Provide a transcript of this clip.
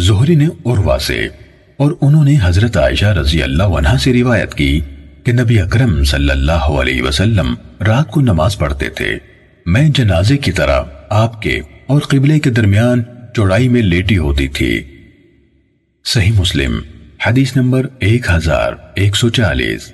زہری نے عروہ سے اور انہوں نے حضرت عائشہ رضی اللہ عنہ سے روایت کی کہ نبی اکرم صلی اللہ علیہ وسلم رات کو نماز پڑھتے تھے۔ میں جنازے کی طرح آپ کے اور قبلے کے درمیان چوڑائی میں لیٹی ہوتی تھی۔ صحیح مسلم، حدیث نمبر ایک ہزار ایک سو چالیس۔